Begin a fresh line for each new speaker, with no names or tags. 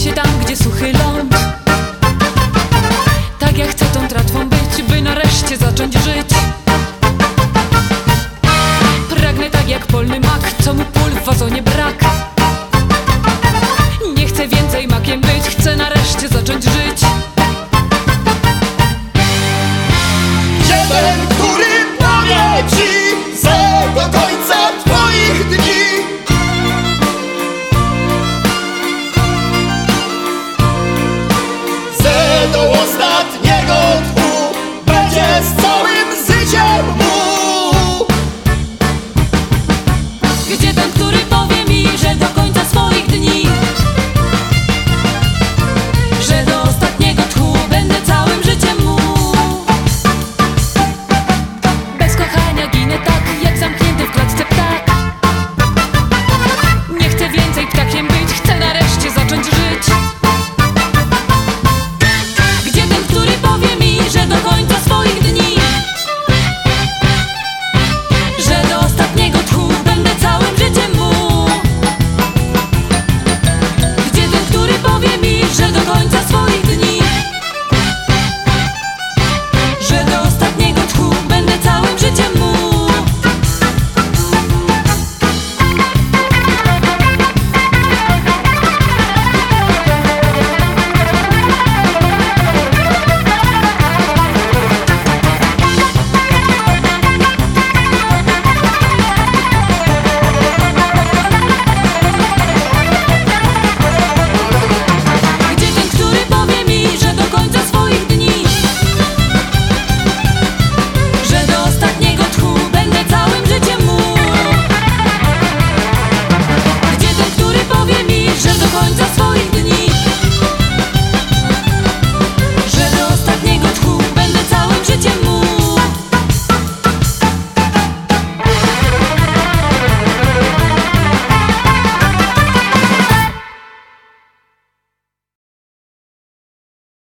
prąd niesie tam,